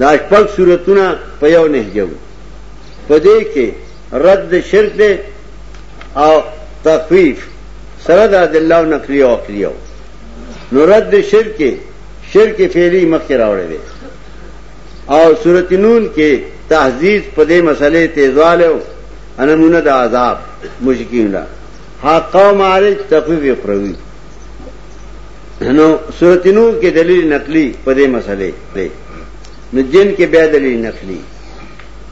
دا شپږ صورتونه په یو نهجه وو په دې کې رد شرک دی او تخفیف سره د ادله او نقلی او عقلی او نو رد شرک شرک فعلی مخکې راوړی دی او سورۃ نون کې تهذیب په دې مسلې تیزواله او انمونه د عذاب مشکین لا حق او معارج تخفیف پروي نو سورت نور کې دلیل نقلی په دې مسلې دی نو جن کې بیا دلیل نقلی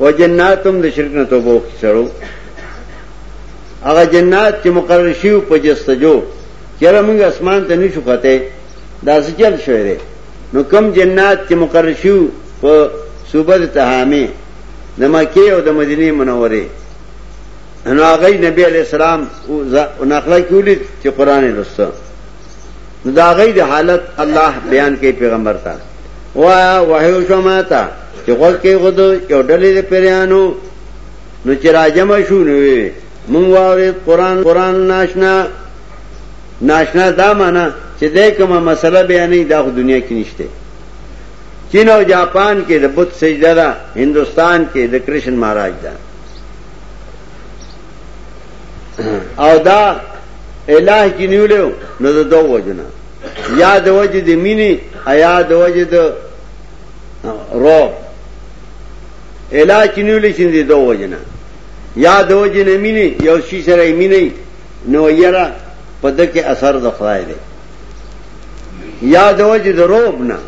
و جناتم د شرک نه توبه وکړو هغه جنات چې مقرر شیو په جستجو چیرې موږ اسمان ته نشو کته دا سچل شوی دی نو کم جنات چې مقرر شیو په صوبه تهامه د مکه او د مدینه منوره نو هغه نبی علی السلام او نقله کولې چې قران لسته نو دا غي د حالت الله بیان کوي پیغمبر ته وا وحیو شما ته چې غوږ کې غد یو ډلې د پیرانو نو چې راجم شو نو مونږ واره قران قران ناشنا ناشنا دا معنا چې دې کومه مسله بیانې دا خو دنیا کې نشته چین او جاپان کې د بت سجده ده هندستان کې د کرشن مہاراج ده او دا الہ کې نیولیو نو د دوه وجنه یا د وجه د مینې یا د وجه د رو الہ کې نیولې چې د دوه وجنه یا د وجه نه مینې یو شي سره مینې نو یرا په دکې اثر د خدای دی یا د وجه د روب نه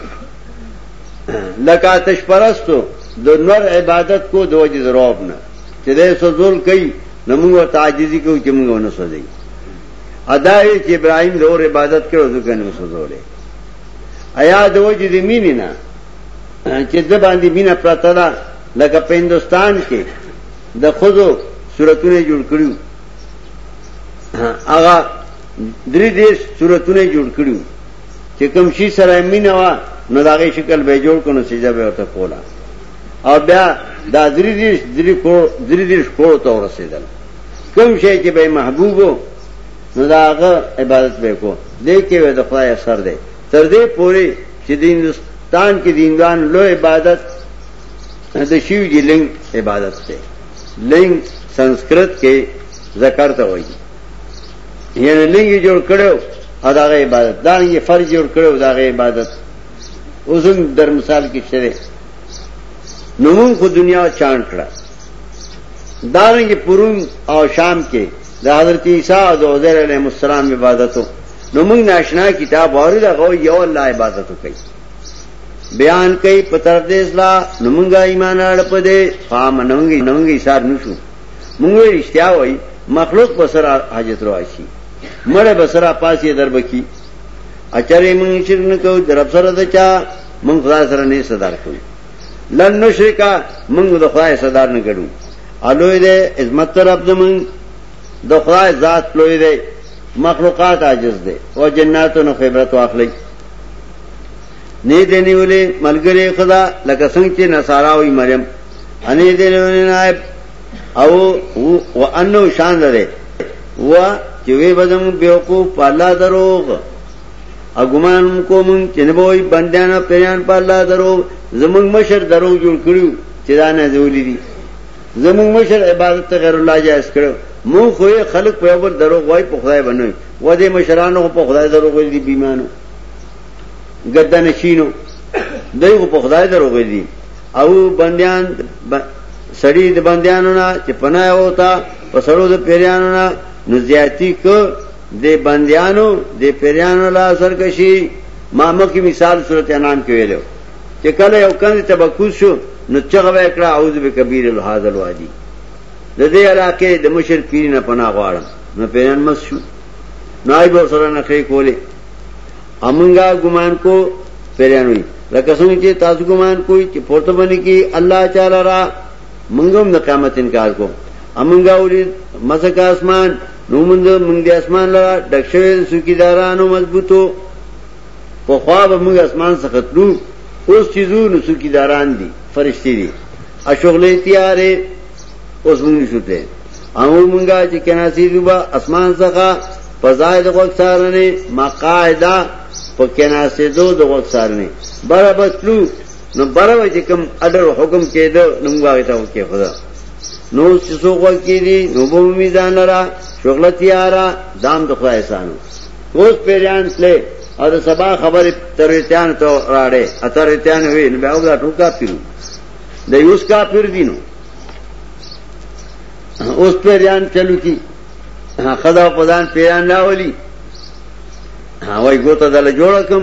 لکه تشپرستو د نور عبادت کو د وجه د روب نه چې دې سوزول کوي نو موږ ته عاجزي کوو چې موږ ونه سوځي اداي چې ابراهيم د اور عبادت کړو ځکه نو سوزولې ایا د وجه دې مين نه چې د باندې مين پرته ده لکه په هندستان کې د خزو صورتونه جوړ کړیو هغه درې دې صورتونه جوړ کړیو چې کوم شي سره مين وا نو داغه شکل به جوړ کونو سجده به ورته کولا او بیا دا دری دیش دری کور دری دیش کور ته ورسېدل کوم شی چې به محبوب نو دا هغه عبادت به کو دې کې وې د خدای اثر دی تر دې پوري چې د هندستان کې دیندان لو عبادت د شیو جی لنګ عبادت دی لنګ سنسکرت کې ذکر ته وایي یعنی لنګ جوړ کړو ادا عبادت دا یې فرض جوړ کړو دا عبادت اوسم در مثال کې شری نو موږ خو دنیا چاند کړه دارنګ پرون او شام کې د حضرت عیسی او د عزیر علیه السلام عبادتو نو موږ ناشنا کتاب واره دا غو یو الله عبادت کوي بیان کوي په طرف دې اسلام نو موږ ایمان اړ پدې فام نوږي نوږي حساب نشو موږ رښتیا وای مخلوق بسره حاجت رواشي مړه بسره پاسې دربکی اچره موږ شرک نه کوو در سره دچا من خدای سره نه صدر کوي لن نشرکا من د خدای صدر نه ګړو الوی دې عظمت رب زمون د خدای ذات لوی دې مخلوقات عاجز دې او جناتو نو خبرت واخلي نه دې نیولې ملګری خدا لکه څنګه چې نصارا وي مریم ان دې نیولې نائب او و انه شان ده و چې وی بدم بیوقوف په الله دروغ اګمان کوم چې نه وای بندیان پیران په الله درو زمنګ مشر درو جوړ کړو چې دا نه زولې دي زمنګ مشر عبادت ته غیر الله جائز کړو مو خو خلق په اور درو وای په خدای بنوي و دې مشرانو په خدای درو غوړي دي بیمانو ګدن شینو دغه په خدای درو غوړي دي او بندیان سړی د بندیانو نه چې پناه وتا په سړو د پیرانو نه نزیاتی کو دې بندیانو دې پیرانو لا سرکشي ما مخکې مثال صورت انام کې ویلو چې کله یو کند ته بکوس شو نو چغه وکړه اعوذ بکبیر الهذا الوادی د دې علاقې د مشر پیر نه پناه غواړم نو پیران مس شو نای به سره نه خې کولې امنګا ګمان کو پیرانوي لکه څنګه چې تاسو ګمان کوئ چې پورته باندې کې الله تعالی را منګه هم د قیامت انکار کو امنګا ولید مزک اسمان نو مند منګ دی اسمان لرا ډک شوی د سوکیدارانو مضبوطو په خوا به موږ اسمان څخه تلو اوس چې زو نو سوکیداران دي فرشتي دي اشغله تیارې اوس موږ نشو ته او مونږه چې کنا سي دوبا اسمان څخه فضای د وخت سارنه مقاعده په کنا سي دو د وخت سارنه برابر تلو نو برو چې کوم اډر حکم کېده نو موږ هغه ته وکي خدا نو چې څو غوږ کېدي نو به مې ځان را شغله تیارا دام د خدای احسانو اوس پیران تلې او د سبا خبرې ترېتان ته راړې اترېتان وی نو بیا وګړه ټوکا پیرو د یوس کا پیر دینو اوس پیران چلو کی خدا پدان پیران راولي هاوی ګوته دل جوړ کم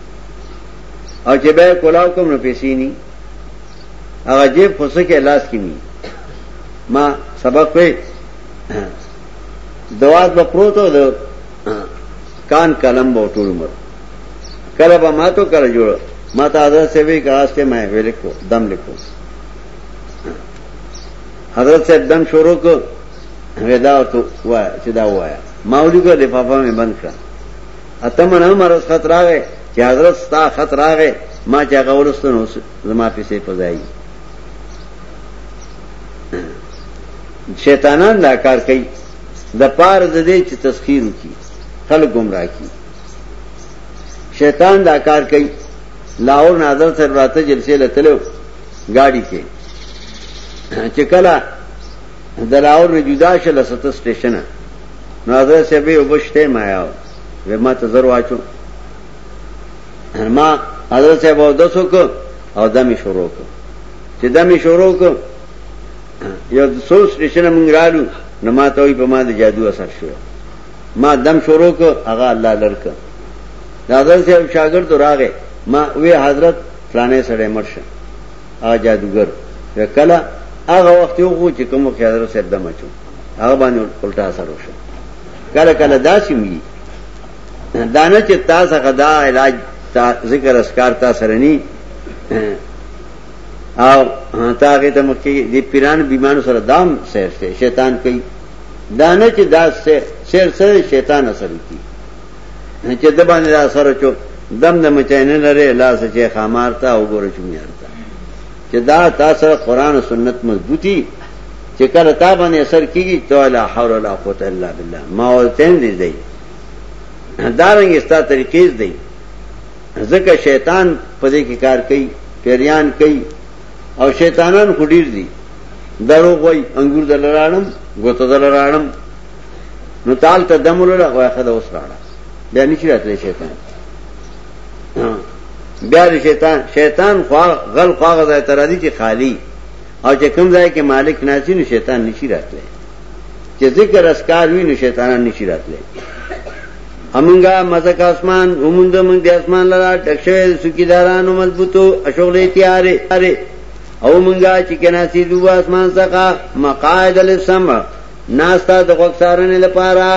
او چې به کولاو کوم نو پیسې ني هغه جیب خو سکه لاس کې ني ما سبق وې دوات به پروتو د کان قلم به ټول عمر کله به ما ته کله جوړ ما ته حضرت سے بھی کراس ته مې ویل کو دم لیکو حضرت صاحب دم شروع کو ودا تو وای چې دا وایا ماولی کو لفافه مې بند کړ اتمه نه مرز خط راغې چې حضرت ستا خط راغې ما چې هغه ورسته نو زما پیسې پځای شیطانان دا کار کوي د پار د دې چې تسخير وکي خلک گمراه کی شیطان دا کار کوي لاور ناظر سره راته جلسې لتلو گاڑی کې چې کله د لاور نه جدا شله ست سټیشن نو هغه سبه یو بشته ما یاو و ما ته زر واچو ما حضرت صاحب او دسو کو او دمی شروع کو چې دمی شروع کو یو سو سټیشن مونږ رالو نو ما ته وی په ما د جادو اثر شو ما دم شروع کو هغه الله لرک دا حضرت صاحب شاګرد راغې ما وی حضرت فلانه سره مرشه ا جادوګر کله هغه وخت یو خو چې کوم کې حضرت صاحب دم اچو هغه باندې الټا اثر وشو کله کله داسې وي دانه چې تاسو غدا علاج تا ذکر اسکار تا سرنی او تا هغه ته مکه دي پیران بیمانو سره دام سیر شي شیطان کوي دانه چې دا سیر سره شیطان اثر کوي چې د باندې اثر چوک دم د مچاینه لري لاس چې خامارتا او ګور چمیارتا چې دا تاسو قران او سنت مضبوطی چې کله تا باندې اثر کیږي ته لا حول ولا قوت الا بالله ما ولتن دي دی دارنګ استا طریقې دی ځکه شیطان په دې کې کار کوي پیریان کوي او شیطانان خډیر دي درو وای انګور دلرانم غوته دلرانم نو تال ته دمول لا واخد اوس راړه بیا نشي راتلی شیطان بیا شیطان شیطان خوا غل خواغه ځای تر دي چې خالی او چې کوم ځای کې مالک ناشي نو شیطان نشي راتلی چې ذکر اسکار وي نو شیطانان نشي راتلی همغه مزک اسمان ومند من د اسمان لرا ټکشه سکیدارانو مضبوطو اشغله تیارې اره او مونږه چې کنا سي دوه اسمان څخه مقاعد لسم ناستا د غوښارنې لپاره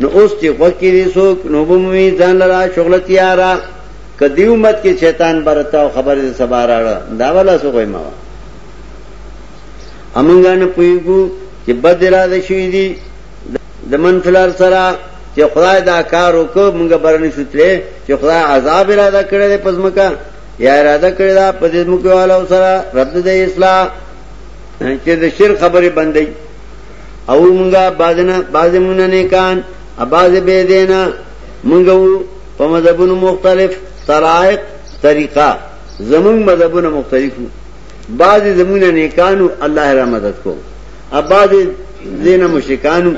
نو اوس چې وکیری سو نو بومي ځان لرا شغله تیارا که دی امت کې شیطان برته او خبر دې سبا راړه دا ولا سو کوي ما امنګا نه پویګو چې بد را ده شوې دي د منفلار سره چې خدای دا کار وکړ موږ برنې شوتلې چې خدای عذاب اراده کړی دی پزمکا یا اراده کړی دا په دې موږ والا سره رد دې اسلام چې د شر خبره بندي او موږ بازنه بازمونه نه کان اباز به دینا موږ په مذهبونو مختلف طرائق طریقه زمون مذهبونه مختلفو بعض زمون نیکانو الله را مدد کو اب بعض زین مشرکانو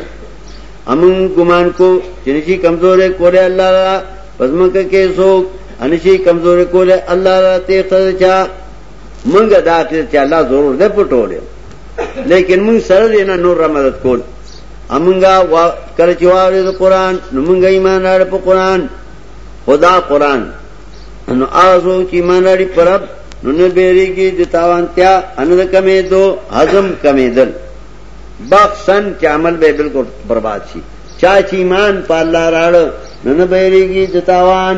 امون ګمان کو چې نشي کمزورې کوله الله را پزمکه کې څوک انشي کمزورې کوله الله را ته خرچا منګه دا چې الله ضرور ده پټوله لیکن مون سره دینه نور را مدد کول امنګا وا کله چې واره د قران نو مونږ ایمان راړ په قران خدا قران نو آزو چې ایمان راړي پرب نو نه بیریږي د تاوانتیا ان د کمې دو هضم کمې دل بخشن چې عمل به بالکل برباد شي چا چې ایمان په الله راړ نو نه بیریږي د تاوان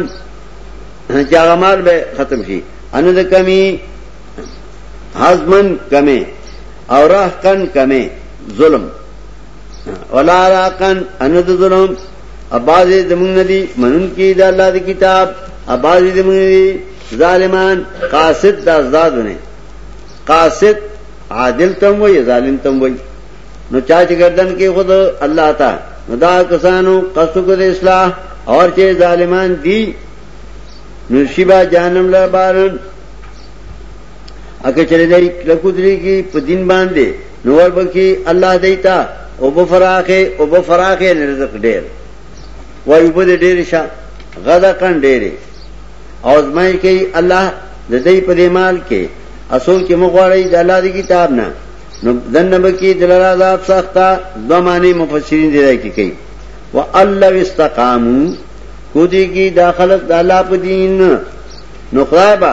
چې عمل به ختم شي ان د کمی هضمن کمې او راه کن کمه ظلم ولا را کن ان د ظلم اباځه د مونږ ندي منون کې د الله د کتاب اباځه د مونږ دي ظالمان قاصد د آزادونه قاصد عادل تم وي ظالم تم وي نو چا چې گردن کې خود الله تا نو دا کسانو قصو کو د اصلاح اور چې ظالمان دي نو شیبا جانم لا بارن اګه چلے دی لکو دری کی په دین باندې نور بکی الله دیتا او بفراخه او بفراخه رزق ډیر وای په دې ډیر شه غدا کن ډیر او زمای کی الله د دې په دې مال کې اصول کې مغواړی د الله دی کتاب نه نو دنه بکی دلاره عذاب سخته دوه معنی مفسرین دی راکی کوي والله استقامو کو دې کی داخله د الله په دین نو خدای با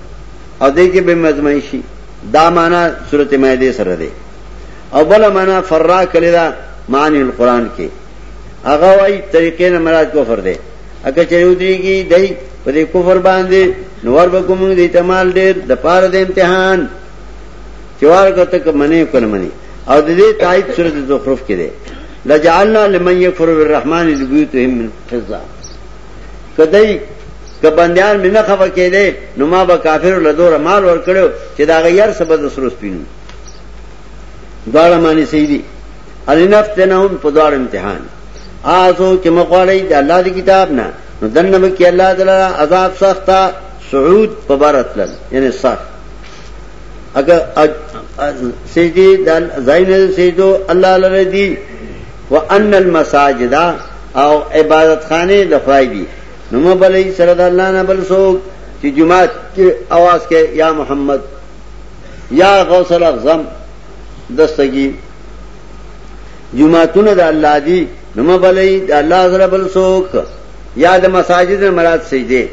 او دې کې به مزمای شي دا معنا سورته مائده سره ده او بل معنا فرا کړی دا معنی القرآن کې هغه وايي طریقې نه مراد کفر ده اګه چې یو دی کې دای په دې کفر باندې نور به کوم دې تمال ډېر د پاره د امتحان چوار کته ک منی کول منی او د دې تایید سورته زخرف کې ده لجعلنا لمن يكفر بالرحمن ذبيتهم من فضه کدی که بندیان مې نه خفه کېدی نو ما به کافرو له دوره مال ورکړو چې د هغه یار څه به د سرو سپینو دواړه معنی صحیح دي النفتنهم په دواړه امتحان آسو چې مخواړی د الله د کتاب نه نو دنه به کې الله تعالی عذاب سخته صعود په بارت لن یعنی سخت اگر سجدی دل زین سجدو الله لره دی وان المساجد او عبادت خانه د خدای دی نو مبلې سره د الله نه بل څوک چې جمعه کې आवाज کې یا محمد یا غوث الاعظم دستګي جمعهونه د الله دی نو مبلې د الله سره بل څوک یا د مساجد مراد سجده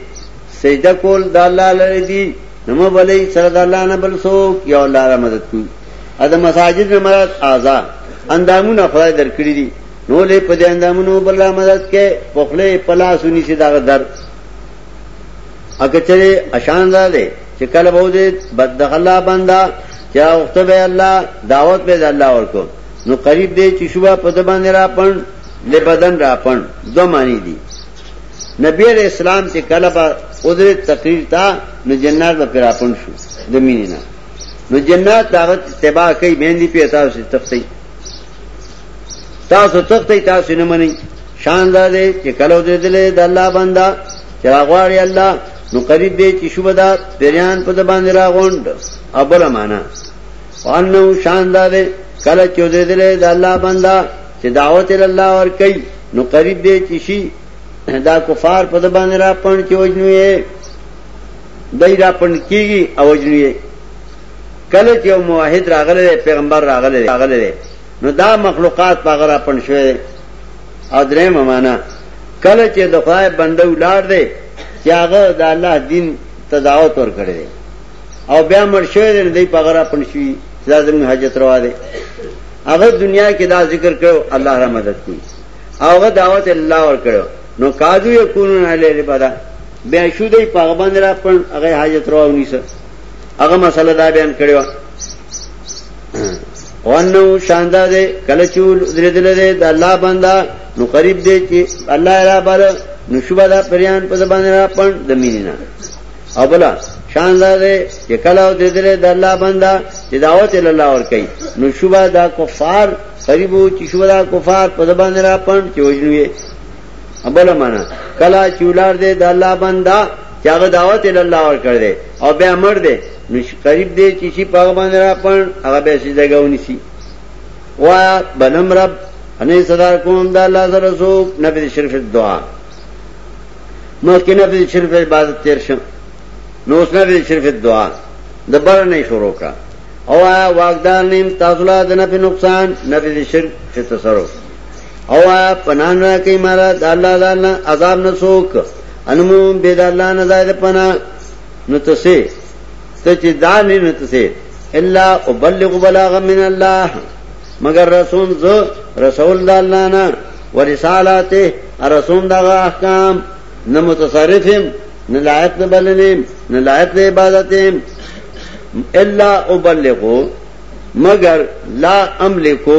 سجده کول د الله لری دی نو مبلې سره د الله نه بل څوک یا الله را مدد کوي ا د مساجد نه مراد اعضاء اندامونه خدای درکړي دي نو له په دې اندامونو بل را مدد کې په خله په لاس ونیسي دا در اکچره اشان ده ده چې کله به دې بد د الله بندا چې وخت به الله دعوت به الله ورکو نو قریب دې چې شوبه په د باندې را پړ له بدن را پړ دو معنی دي نبی علیہ السلام چې کله به قدرت تقریر تا نو جنات به پر اپن شو د مینې نه نو جنات داغت اتباع کئی بیندی پی تاسو تختی تاسو تختی تاسو نمانی شان دا دے چی کلو دے دلے دا اللہ بندہ چی راغواری اللہ نو قریب دے چی شبہ دا پیریان پا دباندی راغوند ابلا مانا وانو شان دا دے کلو چی دے دلے دا اللہ بندہ چی دعوت اللہ ور کئی نو قریب دے چی شی دا کفار پا دباندی را پن چی وجنوی ہے دی را پنډ کیږي او وجنی کله چې یو موحد راغلی دی پیغمبر راغلی راغلی دی نو دا مخلوقات په غره پنډ شوی دی او درې معنا کله چې د خدای بنده ولار دی چې هغه د الله دین تداوت ور کړی دی او بیا مر شوی دی دی په غره پنډ شوی دا زموږ حاجت روا دی هغه دنیا کې دا ذکر کړو الله را مدد کوي هغه دعوت الله ور کړو نو قاضي یکونون علی لبدا بیا شو دی په هغه باندې را پړ هغه حاجت روا ونیسه هغه مسله دا بیان کړی و وانه شاندا دې کله چې درېدل دې د الله بندا نو قریب دې چې الله را بل نو شوبه دا پریان په زبان را پړ د مینینا او بلا شاندا دې چې کله درېدل د الله بندا چې دعوت ال الله ور کوي نو شوبه دا کفار قریبو چې شوبه دا کفار په زبان را پړ چې وجنوي ابل معنا کلا چولار دے دا اللہ بندہ چاغ دعوت ال اللہ اور کر دے اور بے امر دے نش قریب دے چیشی پاغ بند را پن اگر بے سی جگہ ہونی سی وایا بنم رب ہنے صدار کون دا اللہ سر رسوک نبی دے شرف دعا مخی نبی دے شرف عبادت تیر شم نوس نبی دے شرف دعا دا بر نہیں شروع کا او آیا واقدار نیم تاثلہ دا نفی نقصان نبی دے شرف تصرف او پنان را کوي مارا د الله دالله عذاب نه څوک انمو به د الله نه زائد پنا نو تسه ته چې دا نه نو تسه الا ابلغ بلاغ من الله مگر رسول ز رسول د الله نه ورسالاته رسول دغه احکام نه متصرفم نه لایق نه بلنیم نه لایق نه عبادتیم الا ابلغو مگر لا املکو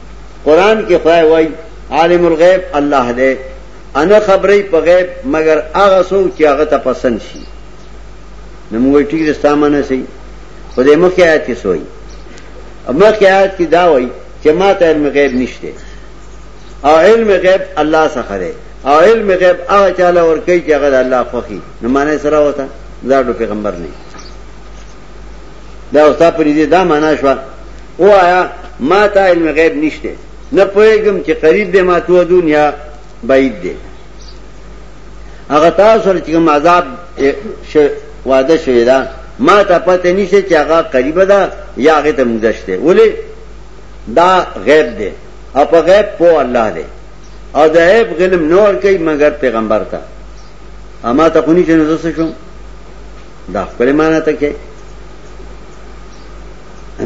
قرآن کې خدای وای عالم الغیب الله دی انا خبرې په غیب مگر هغه څوک چې هغه ته پسند شي نو موږ ټیک رستامنه سي په دې مخ کې آیات کې سوې اما کې آیات کې دا وای چې ما ته علم غیب نشته او علم غیب الله څخه دی او علم غیب هغه چاله ور کوي چې هغه الله خوخي نو معنی سره وته دا پیغمبر نه دا استاد پر دې دا معنا شو او آیا ما ته علم غیب نشته نه پوهېږم چې قریب دی ما ته دنیا بعید دی هغه تاسو سره چې کوم عذاب وعده شوی دا ما ته پته نشته چې هغه قریب ده یا هغه ته مزشته ولې دا غیب دی او په غیب په الله دی او د غیب علم نور کوي مګر پیغمبر ته اما ته خونی چې نزسه شوم دا خپل معنا ته کې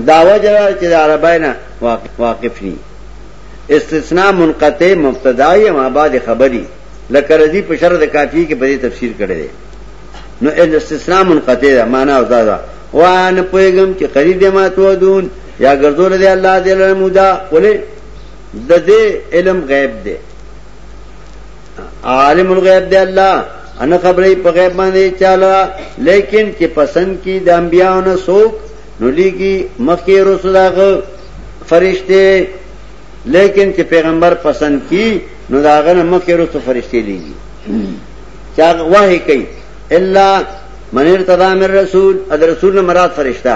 دا وجه چې عرباینا واقف ني استثناء منقطع مبتدا یا ما بعد خبري لکه رضی په شرط کافی کې په دې تفسیر کړی نو استثناء منقطع ده معنا او دا ده وان پویګم چې قریب دې ما تو دون یا ګرځول دې الله دې له مودا ولې د دې علم غیب دی عالم الغیب دی الله ان خبرې په غیب باندې چاله لیکن چې پسند کی د انبیانو نه سوک نو لیکي مخکې رسولاغه فرشته لیکن چې پیغمبر پسند کی نو داغه نه مخکې رسو فرشته لیږي چا وه کوي الا من ارتضا من رسول اد رسول مراد فرشتہ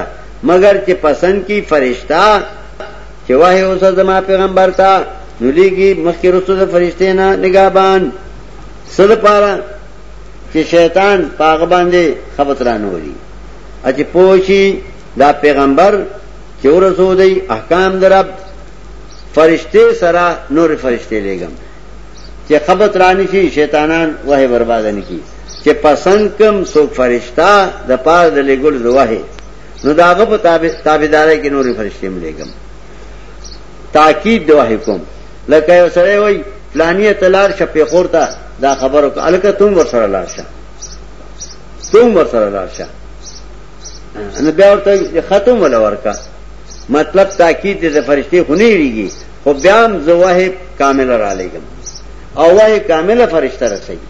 مگر چې پسند کی فرشتہ چې وحی اوسه زما پیغمبر ته نو لیږي مخکې رسو د فرشتې نه نگاهبان څه لپاره چې شیطان په هغه باندې خبرت را نه ولي چې پوه شي دا پیغمبر چې ورسو دی احکام د رب فرشتې سره نور فرشتې لېږم چې خبرت را نه شي شیطانان وحی برباد نه کړي چې پسند کم څوک فرشتہ د پاره د لګول زوه نو داغه په تابع تابعداري کې نورې فرشتي ملګم تاکید دوه حکم لکه یو سره وای فلانیه تلار شپې خورتا دا خبرو ک الکه تم ور سره لار شه تم ور سره لار شه نو بیا ورته ختم ولا ورکا مطلب تاکید دې فرشتي خو نه ریږي خو بیا هم زوه کامل را لګم او وه کامل فرشتہ رسېږي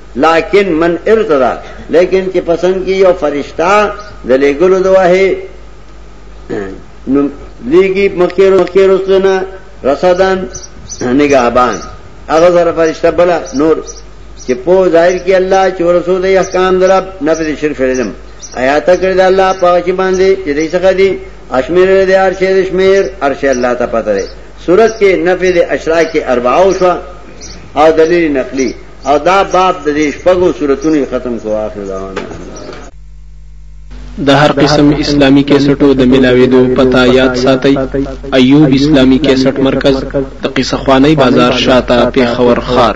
لاکن من ارتضا لیکن چې پسند کی یو فرشتہ د لګلو دوه نو لیګي مخکېرو مخکېرو سنا رصدان نگاهبان هغه سره فرشتہ بل نور چې په ظاهر کې الله چې رسول دی احکام درب نفذ شرف علم آیات کړی دا الله پاک باندې چې دې څخه دی اشمیر دې ارشه دې شمیر ارشه الله ته پته ده صورت کې نفذ اشراق کې اربعو شو او دلیل نقلی او دا باب د دې شپږو سورتونو ختم کو اخر دعوانا د هر قسم اسلامی کیسټو د ملاویدو پتا یاد ساتئ ایوب اسلامی کیسټ مرکز د قصه خوانی بازار شاته پیښور خار